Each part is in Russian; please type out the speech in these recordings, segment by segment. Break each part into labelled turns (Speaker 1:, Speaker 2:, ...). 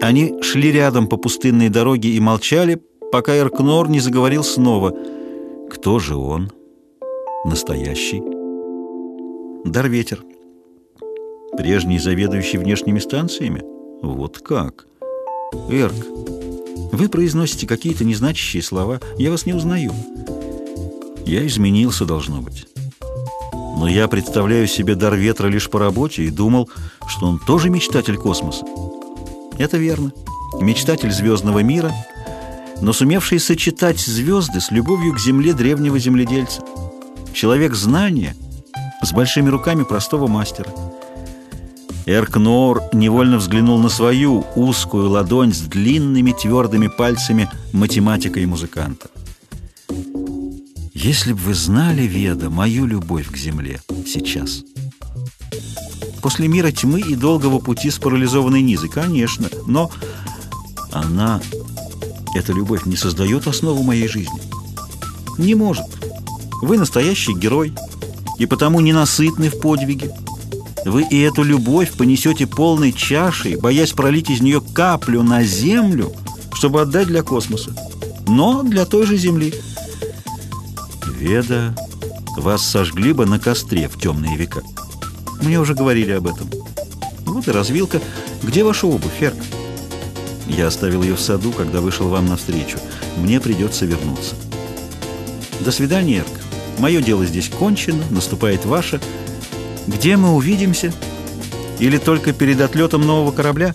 Speaker 1: Они шли рядом по пустынной дороге и молчали, пока Эркнор не заговорил снова. Кто же он? Настоящий? Дарветер. Прежний заведующий внешними станциями? Вот как? Эрк, вы произносите какие-то незначащие слова. Я вас не узнаю. Я изменился, должно быть. Но я представляю себе дар ветра лишь по работе и думал, что он тоже мечтатель космоса. Это верно. Мечтатель звездного мира, но сумевший сочетать звезды с любовью к земле древнего земледельца. Человек знания с большими руками простого мастера. Эркнор невольно взглянул на свою узкую ладонь с длинными твердыми пальцами математика и музыканта. «Если бы вы знали, Веда, мою любовь к земле сейчас...» После мира тьмы и долгого пути с парализованной Низой, конечно, но она, эта любовь, не создает основу моей жизни. Не может. Вы настоящий герой и потому ненасытны в подвиге. Вы и эту любовь понесете полной чашей, боясь пролить из нее каплю на землю, чтобы отдать для космоса, но для той же Земли. Веда, вас сожгли бы на костре в темные века. Мне уже говорили об этом. Вот и развилка. Где ваша обувь, Ферк? Я оставил ее в саду, когда вышел вам навстречу. Мне придется вернуться. До свидания, Эрк. Мое дело здесь кончено, наступает ваше. Где мы увидимся? Или только перед отлетом нового корабля?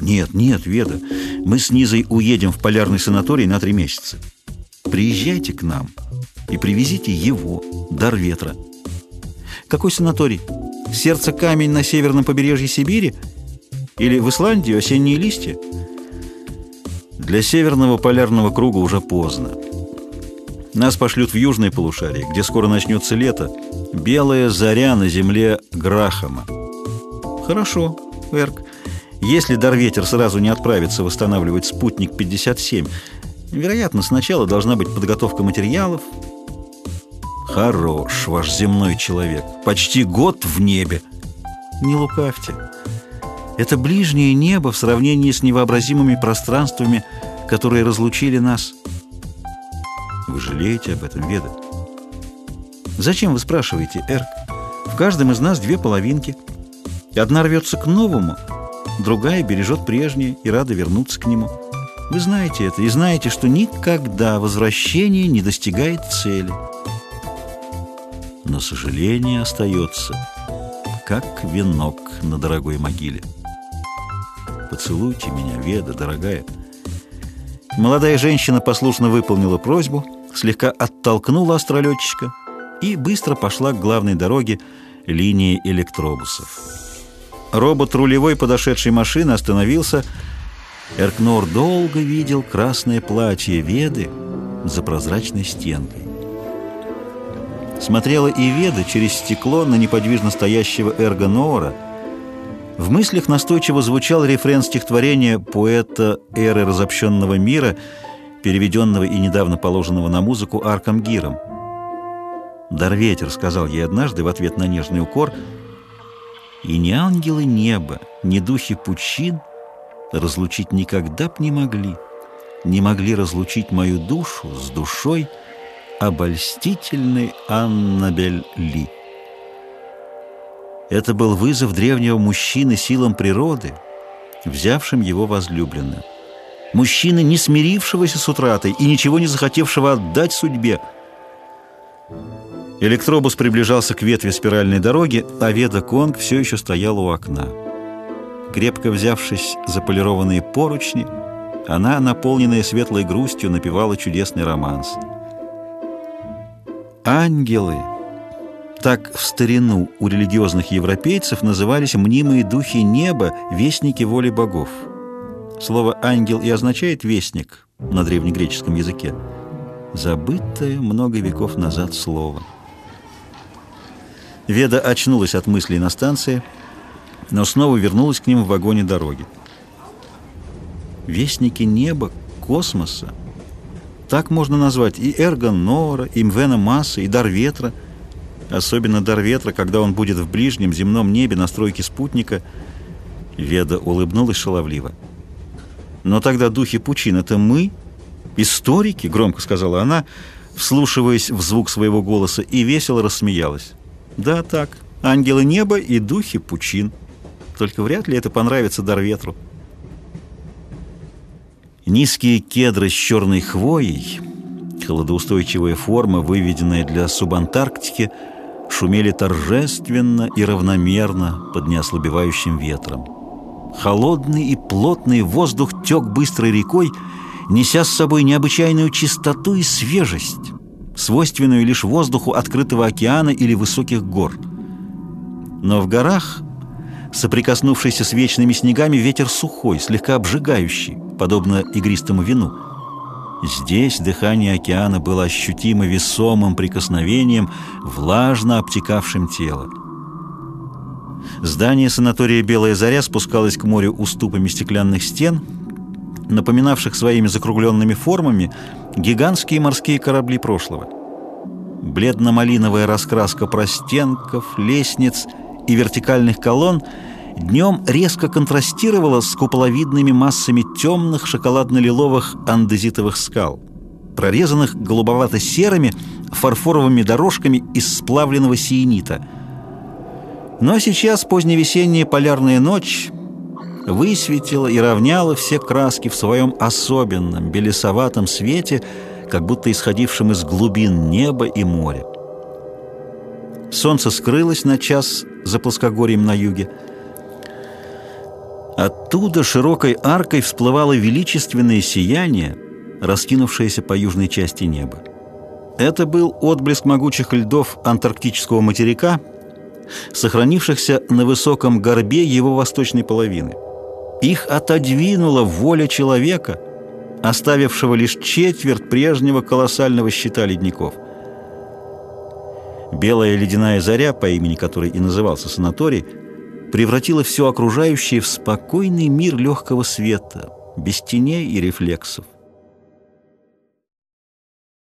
Speaker 1: Нет, нет, Веда. Мы с Низой уедем в полярный санаторий на три месяца. Приезжайте к нам и привезите его, дар ветра. Какой санаторий? Сердце камень на северном побережье Сибири? Или в Исландию осенние листья? Для северного полярного круга уже поздно. Нас пошлют в южное полушарие, где скоро начнется лето. Белая заря на земле Грахама. Хорошо, Эрк. Если Дарветер сразу не отправится восстанавливать спутник 57, вероятно, сначала должна быть подготовка материалов, Хорош ваш земной человек. Почти год в небе. Не лукавьте. Это ближнее небо в сравнении с невообразимыми пространствами, которые разлучили нас. Вы жалеете об этом, Веда? Зачем вы спрашиваете, Эрк? В каждом из нас две половинки. Одна рвется к новому, другая бережет прежнее и рада вернуться к нему. Вы знаете это и знаете, что никогда возвращение не достигает цели но сожаление остается, как венок на дорогой могиле. Поцелуйте меня, Веда, дорогая. Молодая женщина послушно выполнила просьбу, слегка оттолкнула астролетчика и быстро пошла к главной дороге линии электробусов. Робот рулевой подошедшей машины остановился. Эркнор долго видел красное платье Веды за прозрачной стенкой. Смотрела и Веда через стекло на неподвижно стоящего Эрго Ноора. В мыслях настойчиво звучал рефрен стихотворения поэта эры разобщенного мира, переведенного и недавно положенного на музыку Арком Гиром. «Дарветер», — сказал ей однажды в ответ на нежный укор, «и ни ангелы неба, ни духи пучин разлучить никогда б не могли, не могли разлучить мою душу с душой, — обольстительный Аннабель Ли. Это был вызов древнего мужчины силам природы, взявшим его возлюбленную. Мужчины, не смирившегося с утратой и ничего не захотевшего отдать судьбе. Электробус приближался к ветви спиральной дороги, а Веда Конг все еще стояла у окна. Крепко взявшись за полированные поручни, она, наполненная светлой грустью, напевала чудесный романс — Ангелы. Так в старину у религиозных европейцев назывались мнимые духи неба, вестники воли богов. Слово «ангел» и означает «вестник» на древнегреческом языке. Забытое много веков назад слово. Веда очнулась от мыслей на станции, но снова вернулась к ним в вагоне дороги. Вестники неба, космоса — так можно назвать и Эргон Нора, и Мвена Масса, и Дар Ветра. Особенно Дар Ветра, когда он будет в ближнем земном небе на стройке спутника. Веда улыбнулась шаловливо. «Но тогда духи пучин — это мы, историки», — громко сказала она, вслушиваясь в звук своего голоса, и весело рассмеялась. «Да, так, ангелы неба и духи пучин. Только вряд ли это понравится Дарветру». Низкие кедры с черной хвоей, холодоустойчивая форма, выведенная для субантарктики, шумели торжественно и равномерно под неослабевающим ветром. Холодный и плотный воздух тек быстрой рекой, неся с собой необычайную чистоту и свежесть, свойственную лишь воздуху открытого океана или высоких гор. Но в горах, соприкоснувшийся с вечными снегами, ветер сухой, слегка обжигающий, подобно игристому вину. Здесь дыхание океана было ощутимо весомым прикосновением, влажно обтекавшим тело. Здание санатория «Белая заря» спускалось к морю уступами стеклянных стен, напоминавших своими закругленными формами гигантские морские корабли прошлого. Бледно-малиновая раскраска простенков, лестниц и вертикальных колонн днем резко контрастировала с куполовидными массами темных шоколадно-лиловых андезитовых скал, прорезанных голубовато-серыми фарфоровыми дорожками из сплавленного сиенита – но сейчас поздневесенняя полярная ночь высветила и равняла все краски в своем особенном белесоватом свете, как будто исходившем из глубин неба и моря. Солнце скрылось на час за плоскогорьем на юге. Оттуда широкой аркой всплывало величественное сияние, раскинувшееся по южной части неба. Это был отблеск могучих льдов антарктического материка – сохранившихся на высоком горбе его восточной половины. Их отодвинула воля человека, оставившего лишь четверть прежнего колоссального щита ледников. Белая ледяная заря, по имени которой и назывался санаторий, превратила все окружающее в спокойный мир легкого света, без теней и рефлексов.